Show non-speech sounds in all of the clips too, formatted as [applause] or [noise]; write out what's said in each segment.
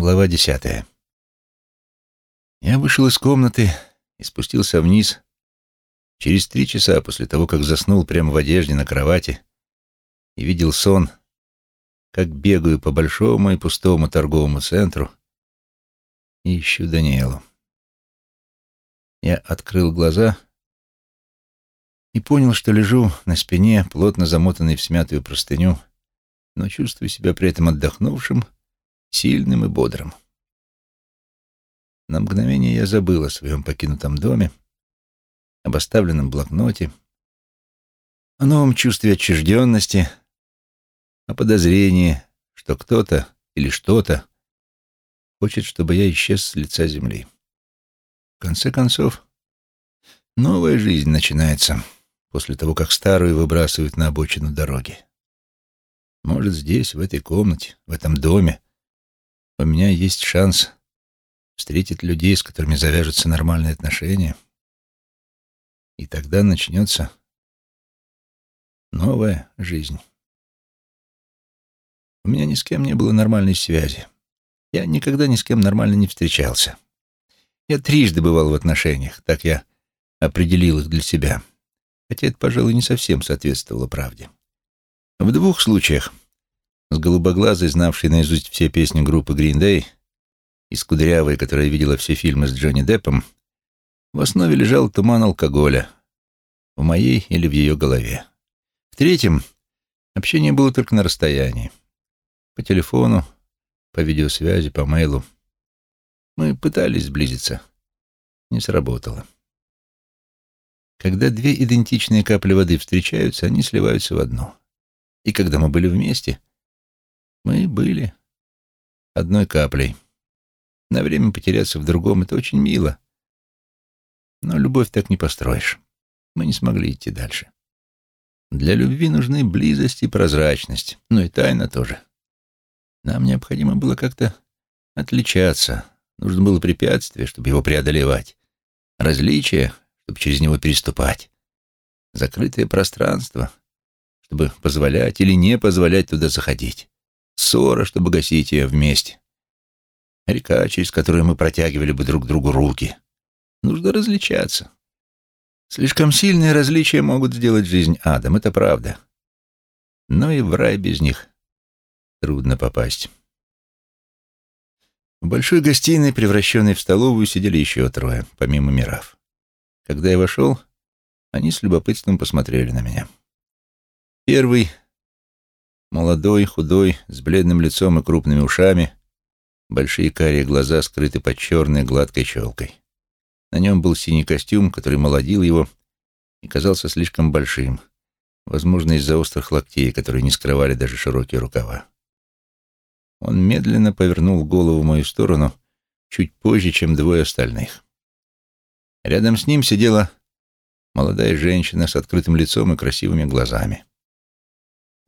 Глава десятая. Я вышел из комнаты и спустился вниз через три часа после того, как заснул прямо в одежде на кровати и видел сон, как бегаю по большому и пустому торговому центру и ищу Даниэлу. Я открыл глаза и понял, что лежу на спине, плотно замотанный в смятую простыню, но чувствую себя при этом отдохнувшим, сильным и бодрым. На мгновение я забыл о своем покинутом доме, об оставленном блокноте, о новом чувстве отчужденности, о подозрении, что кто-то или что-то хочет, чтобы я исчез с лица земли. В конце концов, новая жизнь начинается после того, как старую выбрасывают на обочину дороги. Может, здесь, в этой комнате, в этом доме, у меня есть шанс встретить людей, с которыми завяжутся нормальные отношения. И тогда начнется новая жизнь. У меня ни с кем не было нормальной связи. Я никогда ни с кем нормально не встречался. Я трижды бывал в отношениях, так я определил их для себя. Хотя это, пожалуй, не совсем соответствовало правде. В двух случаях с голубоглазой, знавшей наизусть все песни группы Green Day, и с кудрявой, которая видела все фильмы с Джонни Деппом, в основе лежал туман алкоголя, в моей или в ее голове. В третьем общение было только на расстоянии. По телефону, по видеосвязи, по мейлу. Мы пытались сблизиться. Не сработало. Когда две идентичные капли воды встречаются, они сливаются в одну. И когда мы были вместе, мы были одной каплей. На время потеряться в другом — это очень мило. Но любовь так не построишь. Мы не смогли идти дальше. Для любви нужны близость и прозрачность, но и тайна тоже. Нам необходимо было как-то отличаться. Нужно было препятствие, чтобы его преодолевать. Различие, чтобы через него переступать. Закрытое пространство, чтобы позволять или не позволять туда заходить ссора, чтобы гасить ее вместе. Река, через которую мы протягивали бы друг другу руки. Нужно различаться. Слишком сильные различия могут сделать жизнь адом, это правда. Но и в рай без них трудно попасть. В большой гостиной, превращенной в столовую, сидели еще трое, помимо Мирав. Когда я вошел, они с любопытством посмотрели на меня. Первый Молодой, худой, с бледным лицом и крупными ушами, большие карие глаза скрыты под черной гладкой челкой. На нем был синий костюм, который молодил его и казался слишком большим, возможно, из-за острых локтей, которые не скрывали даже широкие рукава. Он медленно повернул голову в мою сторону чуть позже, чем двое остальных. Рядом с ним сидела молодая женщина с открытым лицом и красивыми глазами.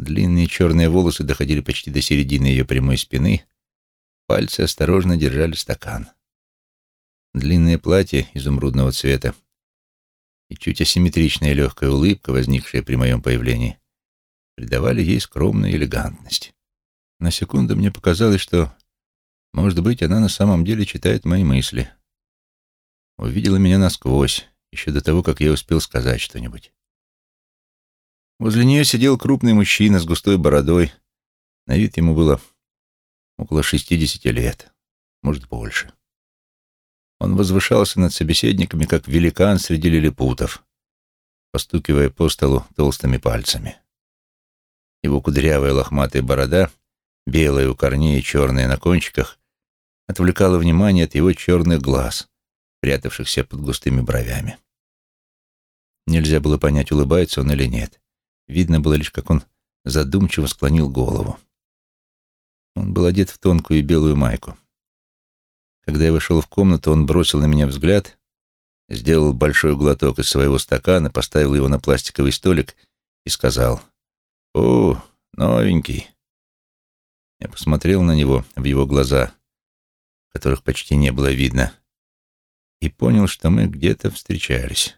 Длинные черные волосы доходили почти до середины ее прямой спины, пальцы осторожно держали стакан. Длинное платье изумрудного цвета и чуть асимметричная легкая улыбка, возникшая при моем появлении, придавали ей скромную элегантность. На секунду мне показалось, что, может быть, она на самом деле читает мои мысли. Увидела меня насквозь, еще до того, как я успел сказать что-нибудь. Возле нее сидел крупный мужчина с густой бородой. На вид ему было около шестидесяти лет, может, больше. Он возвышался над собеседниками, как великан среди лилипутов, постукивая по столу толстыми пальцами. Его кудрявая лохматая борода, белая у корней и черная на кончиках, отвлекала внимание от его черных глаз, прятавшихся под густыми бровями. Нельзя было понять, улыбается он или нет. Видно было лишь, как он задумчиво склонил голову. Он был одет в тонкую белую майку. Когда я вошел в комнату, он бросил на меня взгляд, сделал большой глоток из своего стакана, поставил его на пластиковый столик и сказал «О, новенький». Я посмотрел на него, в его глаза, которых почти не было видно, и понял, что мы где-то встречались.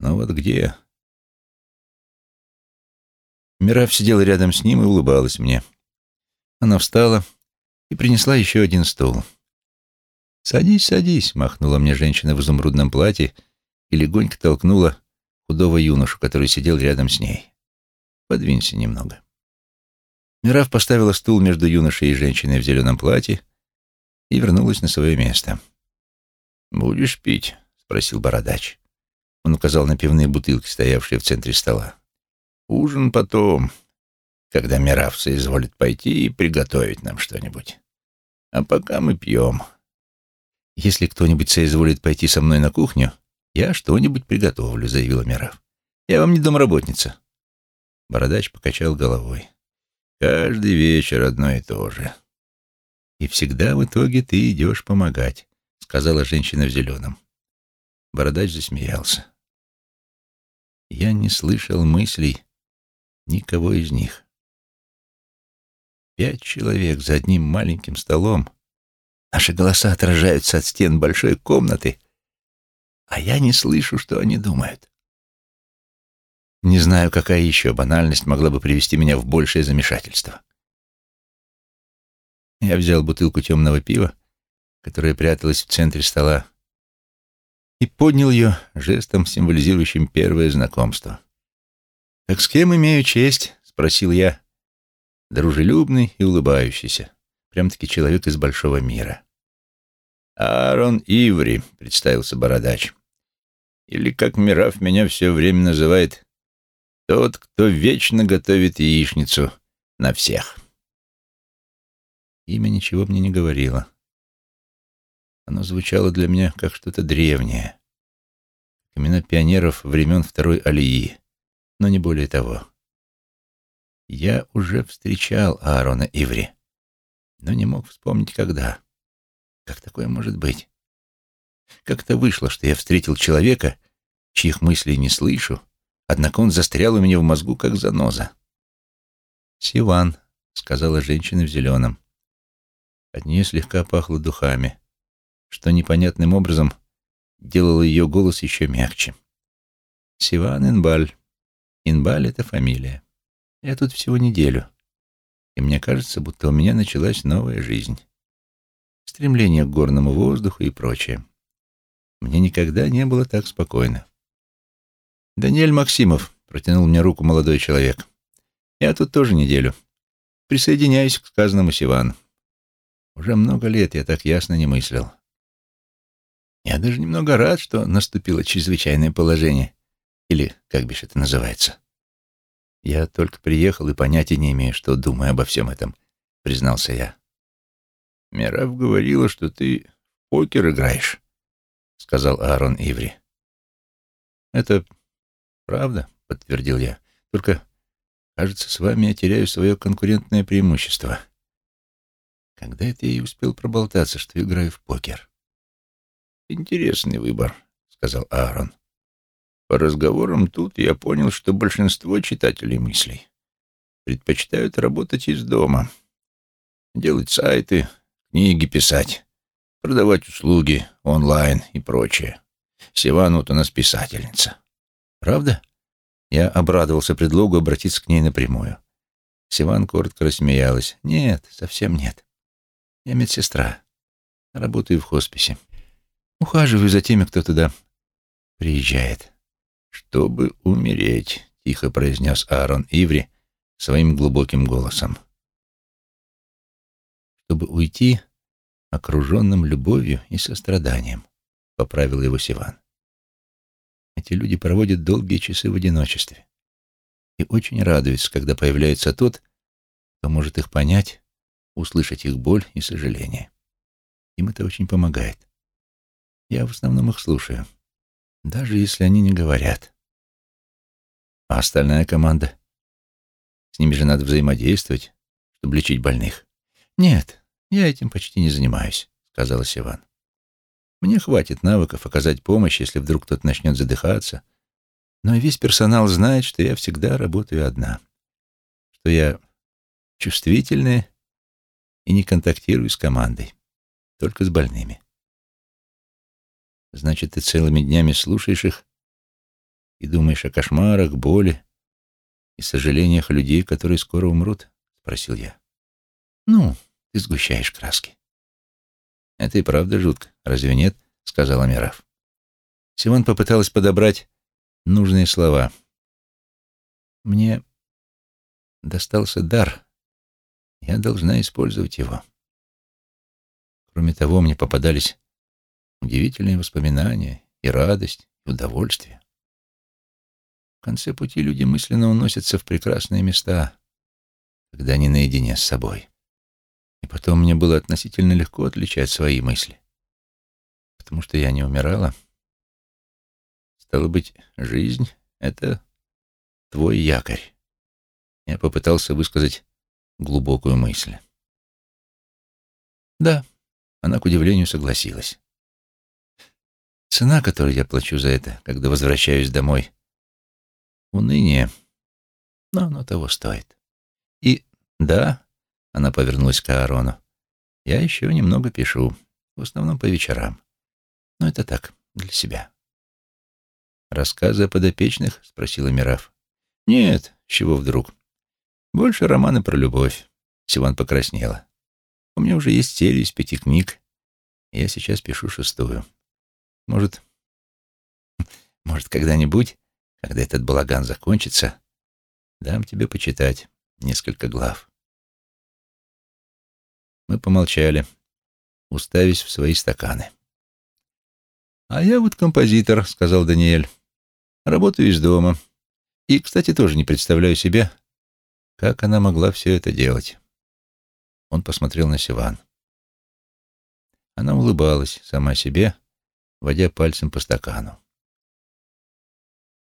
Но вот где? Мирав сидела рядом с ним и улыбалась мне. Она встала, и принесла еще один стул. «Садись, садись», — махнула мне женщина в изумрудном платье и легонько толкнула худого юношу, который сидел рядом с ней. «Подвинься немного». Мираф поставила стул между юношей и женщиной в зеленом платье и вернулась на свое место. «Будешь пить?» — спросил бородач. Он указал на пивные бутылки, стоявшие в центре стола. «Ужин потом, когда Мираф соизволит пойти и приготовить нам что-нибудь. А пока мы пьем». «Если кто-нибудь соизволит пойти со мной на кухню, я что-нибудь приготовлю», — заявила Мираф. «Я вам не домработница». Бородач покачал головой. «Каждый вечер одно и то же». «И всегда в итоге ты идешь помогать», — сказала женщина в зеленом. Бородач засмеялся. Я не слышал мыслей никого из них. Пять человек за одним маленьким столом — Наши голоса отражаются от стен большой комнаты, а я не слышу, что они думают. Не знаю, какая еще банальность могла бы привести меня в большее замешательство. Я взял бутылку темного пива, которая пряталась в центре стола, и поднял ее жестом, символизирующим первое знакомство. «Так с кем имею честь?» — спросил я, дружелюбный и улыбающийся, прям-таки человек из большого мира. «Аарон Иври», — представился Бородач. «Или, как Мираф меня все время называет, тот, кто вечно готовит яичницу на всех». Имя ничего мне не говорило. Оно звучало для меня как что-то древнее. Имена пионеров времен Второй Алии, но не более того. Я уже встречал Аарона Иври, но не мог вспомнить, когда. Как такое может быть? Как-то вышло, что я встретил человека, чьих мыслей не слышу, однако он застрял у меня в мозгу, как заноза. «Сиван», — сказала женщина в зеленом. От нее слегка пахло духами, что непонятным образом делало ее голос еще мягче. «Сиван Инбаль. Инбаль — это фамилия. Я тут всего неделю, и мне кажется, будто у меня началась новая жизнь» стремление к горному воздуху и прочее. Мне никогда не было так спокойно. «Даниэль Максимов», — протянул мне руку молодой человек. «Я тут тоже неделю. Присоединяюсь к сказанному Сиван. Уже много лет я так ясно не мыслил. Я даже немного рад, что наступило чрезвычайное положение. Или как бишь это называется. Я только приехал и понятия не имею, что думаю обо всем этом, признался я. «Мирав говорила, что ты в покер играешь», — сказал Аарон Иври. «Это правда», — подтвердил я. «Только, кажется, с вами я теряю свое конкурентное преимущество. Когда это я и успел проболтаться, что играю в покер?» «Интересный выбор», — сказал Аарон. «По разговорам тут я понял, что большинство читателей мыслей предпочитают работать из дома, делать сайты, книги писать, продавать услуги онлайн и прочее. Сиван вот у нас писательница. Правда? Я обрадовался предлогу обратиться к ней напрямую. Сиван коротко рассмеялась. Нет, совсем нет. Я медсестра. Работаю в хосписе. Ухаживаю за теми, кто туда приезжает. Чтобы умереть, тихо произнес Аарон Иври своим глубоким голосом чтобы уйти окруженным любовью и состраданием, — поправил его Сиван. Эти люди проводят долгие часы в одиночестве и очень радуются, когда появляется тот, кто может их понять, услышать их боль и сожаление. Им это очень помогает. Я в основном их слушаю, даже если они не говорят. А остальная команда? С ними же надо взаимодействовать, чтобы лечить больных. «Нет, я этим почти не занимаюсь», — сказала Сиван. «Мне хватит навыков оказать помощь, если вдруг кто-то начнет задыхаться, но весь персонал знает, что я всегда работаю одна, что я чувствительная и не контактирую с командой, только с больными. Значит, ты целыми днями слушаешь их и думаешь о кошмарах, боли и сожалениях людей, которые скоро умрут?» — спросил я. «Ну, Ты сгущаешь краски. Это и правда жутко, разве нет? Сказала Мираф. Симон попыталась подобрать нужные слова. Мне достался дар. Я должна использовать его. Кроме того, мне попадались удивительные воспоминания и радость, и удовольствие. В конце пути люди мысленно уносятся в прекрасные места, когда они наедине с собой. И потом мне было относительно легко отличать свои мысли, потому что я не умирала. Стало быть, жизнь — это твой якорь. Я попытался высказать глубокую мысль. Да, она, к удивлению, согласилась. Цена, которую я плачу за это, когда возвращаюсь домой, уныние, но оно того стоит. И да, она повернулась к Аарону, я еще немного пишу, в основном по вечерам. Но это так, для себя. «Рассказы о подопечных?» — спросила Мираф. «Нет, чего вдруг. Больше романы про любовь». Сиван покраснела. «У меня уже есть серия из пяти книг, я сейчас пишу шестую. Может, [laughs] может, когда-нибудь когда этот балаган закончится, дам тебе почитать несколько глав. Мы помолчали, уставясь в свои стаканы. «А я вот композитор», — сказал Даниэль. «Работаю из дома. И, кстати, тоже не представляю себе, как она могла все это делать». Он посмотрел на Сиван. Она улыбалась сама себе, водя пальцем по стакану.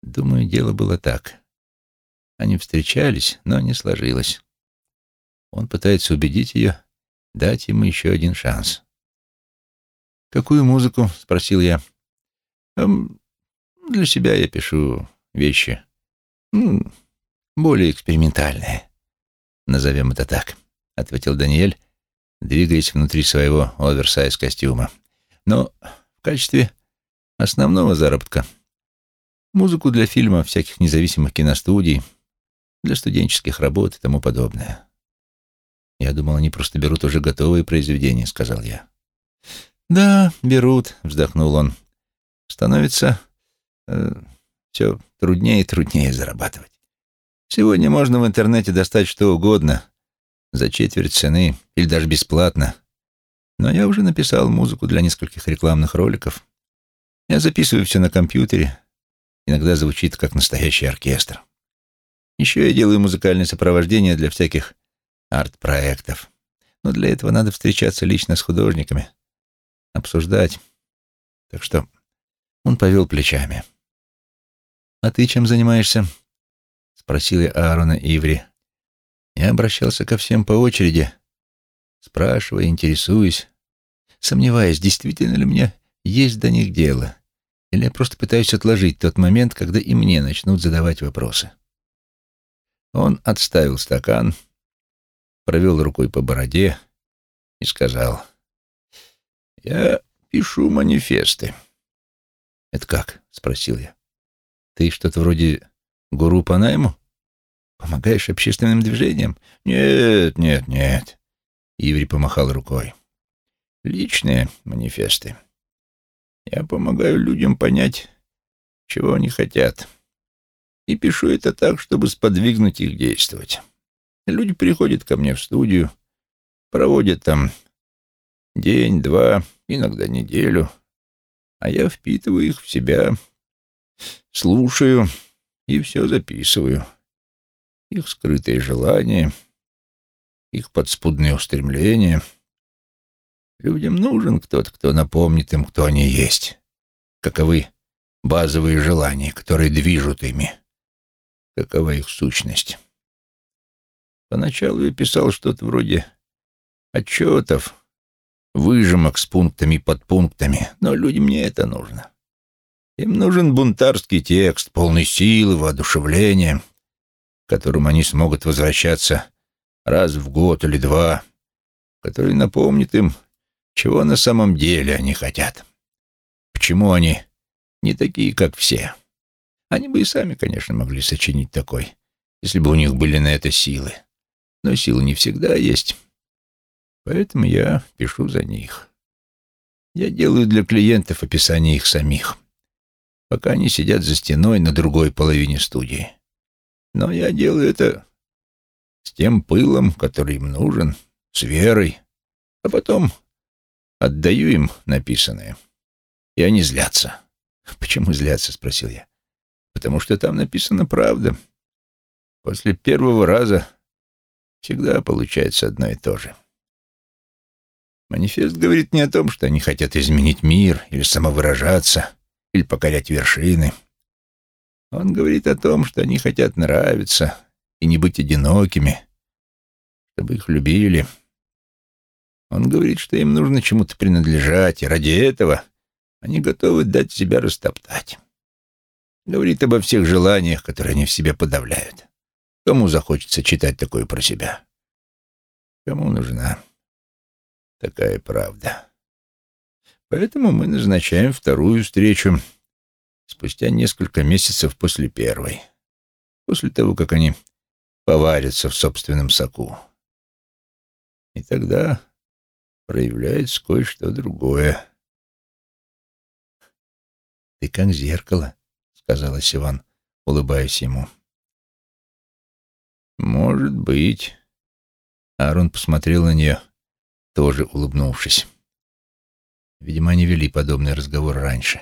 Думаю, дело было так. Они встречались, но не сложилось. Он пытается убедить ее, дать ему еще один шанс. «Какую музыку?» — спросил я. «Эм, «Для себя я пишу вещи. Ну, более экспериментальные. Назовем это так», — ответил Даниэль, двигаясь внутри своего оверсайз костюма. «Но качестве основного заработка — Музыку для фильма, всяких независимых киностудий, для студенческих работ и тому подобное. Я думал, они просто берут уже готовые произведения, сказал я. Да, берут, вздохнул он. Становится э, все труднее и труднее зарабатывать. Сегодня можно в интернете достать что угодно за четверть цены или даже бесплатно. Но я уже написал музыку для нескольких рекламных роликов. Я записываю все на компьютере, Иногда звучит как настоящий оркестр. Еще я делаю музыкальное сопровождение для всяких арт-проектов. Но для этого надо встречаться лично с художниками, обсуждать. Так что он повел плечами. «А ты чем занимаешься?» — спросил я Аарона Иври. Я обращался ко всем по очереди, спрашивая, интересуясь, сомневаясь, действительно ли мне есть до них дело. Или я просто пытаюсь отложить тот момент, когда и мне начнут задавать вопросы. Он отставил стакан, провел рукой по бороде и сказал, «Я пишу манифесты». «Это как?» — спросил я. «Ты что-то вроде гуру по найму? Помогаешь общественным движениям?» «Нет, нет, нет», — Иври помахал рукой. «Личные манифесты. Я помогаю людям понять, чего они хотят. И пишу это так, чтобы сподвигнуть их действовать. Люди приходят ко мне в студию, проводят там день, два, иногда неделю, а я впитываю их в себя, слушаю и все записываю. Их скрытые желания, их подспудные устремления — Людям нужен кто-то, кто напомнит им, кто они есть. Каковы базовые желания, которые движут ими. Какова их сущность. Поначалу я писал что-то вроде отчетов, выжимок с пунктами и подпунктами, но людям не это нужно. Им нужен бунтарский текст, полный силы, воодушевления, к которому они смогут возвращаться раз в год или два, который напомнит им, чего на самом деле они хотят? Почему они не такие, как все? Они бы и сами, конечно, могли сочинить такой, если бы у них были на это силы. Но силы не всегда есть. Поэтому я пишу за них. Я делаю для клиентов описание их самих, пока они сидят за стеной на другой половине студии. Но я делаю это с тем пылом, который им нужен, с верой, а потом отдаю им написанное. И они злятся. [laughs] «Почему злятся?» — спросил я. «Потому что там написана правда. После первого раза всегда получается одно и то же». Манифест говорит не о том, что они хотят изменить мир или самовыражаться, или покорять вершины. Он говорит о том, что они хотят нравиться и не быть одинокими, чтобы их любили. Он говорит, что им нужно чему-то принадлежать, и ради этого они готовы дать себя растоптать. Говорит обо всех желаниях, которые они в себе подавляют. Кому захочется читать такое про себя? Кому нужна такая правда. Поэтому мы назначаем вторую встречу спустя несколько месяцев после первой, после того, как они поварятся в собственном соку. И тогда проявляется кое-что другое. «Ты как зеркало», — сказала Сиван, улыбаясь ему. «Может быть». Аарон посмотрел на нее тоже улыбнувшись. Видимо, они вели подобный разговор раньше.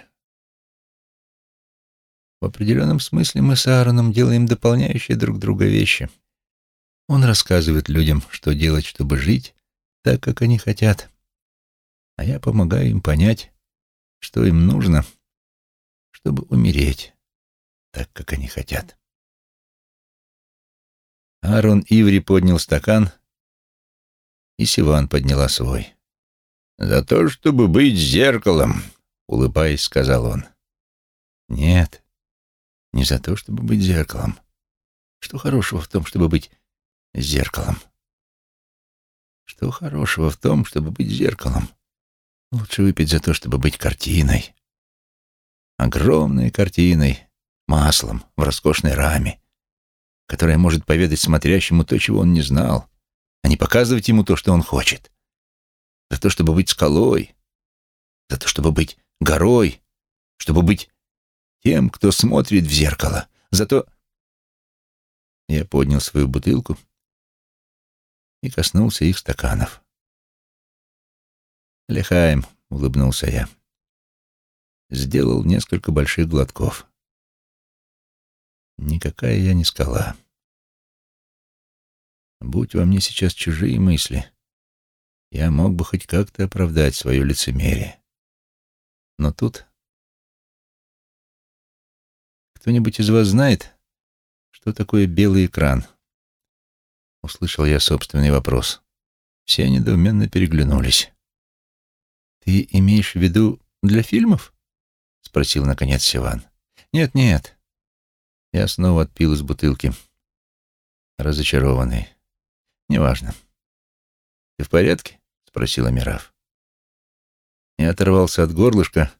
В определенном смысле мы с Аароном делаем дополняющие друг друга вещи. Он рассказывает людям, что делать, чтобы жить так, как они хотят, а я помогаю им понять, что им нужно, чтобы умереть так, как они хотят. Аарон Иври поднял стакан и Сиван подняла свой. «За то, чтобы быть зеркалом», — улыбаясь, сказал он. «Нет, не за то, чтобы быть зеркалом. Что хорошего в том, чтобы быть зеркалом? Что хорошего в том, чтобы быть зеркалом? Лучше выпить за то, чтобы быть картиной. Огромной картиной, маслом, в роскошной раме, которая может поведать смотрящему то, чего он не знал, а не показывать ему то, что он хочет. За то, чтобы быть скалой, за то, чтобы быть горой, чтобы быть тем, кто смотрит в зеркало. Зато я поднял свою бутылку и коснулся их стаканов. «Лехаем», — улыбнулся я. Сделал несколько больших глотков. Никакая я не скала. Будь во мне сейчас чужие мысли, я мог бы хоть как-то оправдать свое лицемерие. Но тут... Кто-нибудь из вас знает, что такое белый экран? Услышал я собственный вопрос. Все недоуменно переглянулись. «Ты имеешь в виду для фильмов?» — спросил, наконец, Сиван. «Нет-нет». Я снова отпил из бутылки, разочарованный. «Неважно». «Ты в порядке?» — спросила Мираф. Я оторвался от горлышка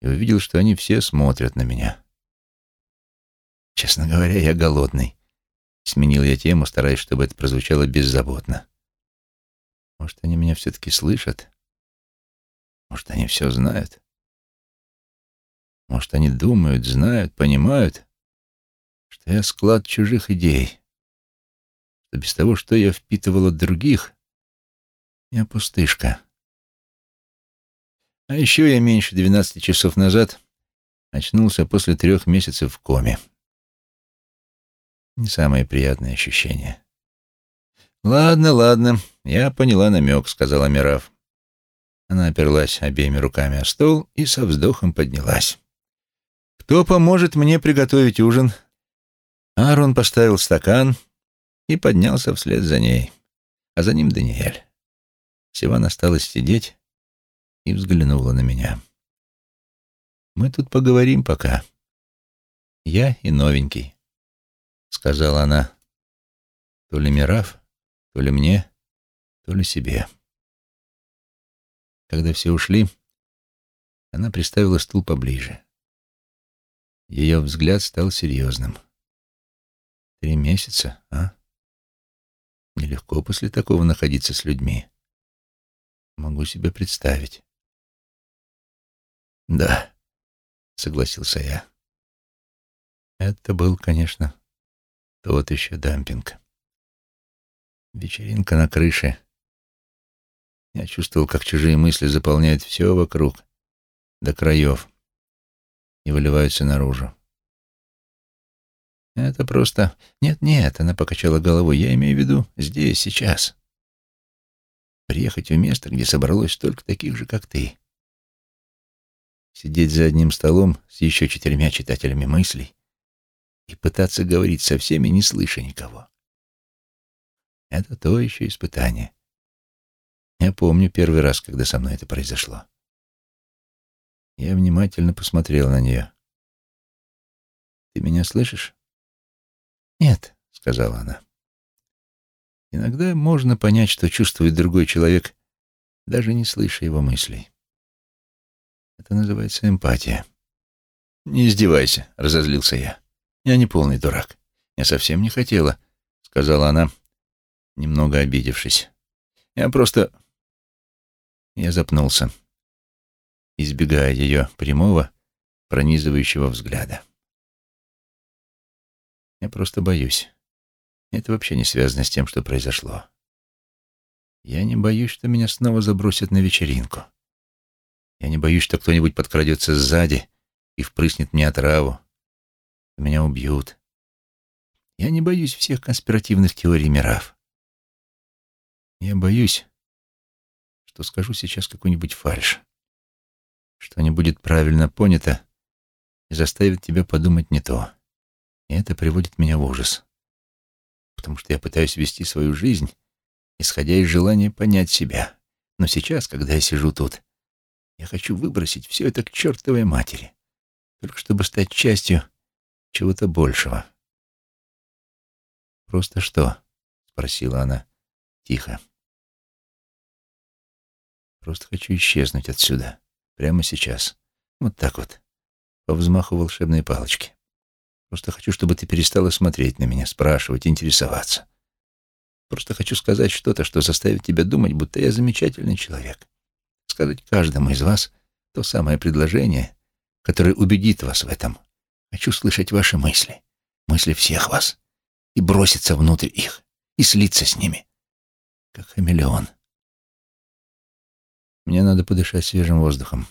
и увидел, что они все смотрят на меня. «Честно говоря, я голодный», — сменил я тему, стараясь, чтобы это прозвучало беззаботно. «Может, они меня все-таки слышат? Может, они все знают? Может, они думают, знают, понимают, что я склад чужих идей?» что без того, что я впитывал от других, я пустышка. А еще я меньше двенадцати часов назад очнулся после трех месяцев в коме. Не самое приятное ощущение. «Ладно, ладно, я поняла намек», — сказала Мираф. Она оперлась обеими руками о стол и со вздохом поднялась. «Кто поможет мне приготовить ужин?» Аарон поставил стакан, и поднялся вслед за ней, а за ним Даниэль. Сиван осталась сидеть и взглянула на меня. «Мы тут поговорим пока. Я и новенький», — сказала она. То ли Мираф, то ли мне, то ли себе. Когда все ушли, она приставила стул поближе. Ее взгляд стал серьезным. «Три месяца, а?» Нелегко после такого находиться с людьми. Могу себе представить. Да, согласился я. Это был, конечно, тот еще дампинг. Вечеринка на крыше. Я чувствовал, как чужие мысли заполняют все вокруг, до краев, и выливаются наружу. Это просто... Нет-нет, она покачала головой. Я имею в виду здесь, сейчас. Приехать в место, где собралось столько таких же, как ты. Сидеть за одним столом с еще четырьмя читателями мыслей и пытаться говорить со всеми, не слыша никого. Это то еще испытание. Я помню первый раз, когда со мной это произошло. Я внимательно посмотрел на нее. «Ты меня слышишь?» «Нет», — сказала она. «Иногда можно понять, что чувствует другой человек, даже не слыша его мыслей. Это называется эмпатия». «Не издевайся», — разозлился я. «Я не полный дурак. Я совсем не хотела», — сказала она, немного обидевшись. «Я просто...» Я запнулся, избегая ее прямого, пронизывающего взгляда. Я просто боюсь. Это вообще не связано с тем, что произошло. Я не боюсь, что меня снова забросят на вечеринку. Я не боюсь, что кто-нибудь подкрадется сзади и впрыснет мне отраву. Меня убьют. Я не боюсь всех конспиративных теорий миров. Я боюсь, что скажу сейчас какую-нибудь фальшь, что не будет правильно понято и заставит тебя подумать не то. И это приводит меня в ужас. Потому что я пытаюсь вести свою жизнь, исходя из желания понять себя. Но сейчас, когда я сижу тут, я хочу выбросить все это к чертовой матери, только чтобы стать частью чего-то большего. «Просто что?» — спросила она тихо. «Просто хочу исчезнуть отсюда, прямо сейчас. Вот так вот, по взмаху волшебной палочки. Просто хочу, чтобы ты перестала смотреть на меня, спрашивать, интересоваться. Просто хочу сказать что-то, что заставит тебя думать, будто я замечательный человек. Сказать каждому из вас то самое предложение, которое убедит вас в этом. Хочу слышать ваши мысли, мысли всех вас, и броситься внутрь их, и слиться с ними, как хамелеон. Мне надо подышать свежим воздухом.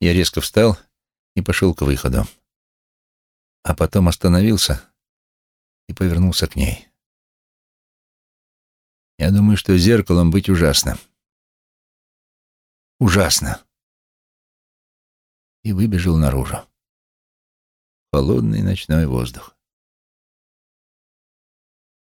Я резко встал и пошел к выходу а потом остановился и повернулся к ней. Я думаю, что зеркалом быть ужасно. Ужасно. И выбежал наружу. Холодный ночной воздух.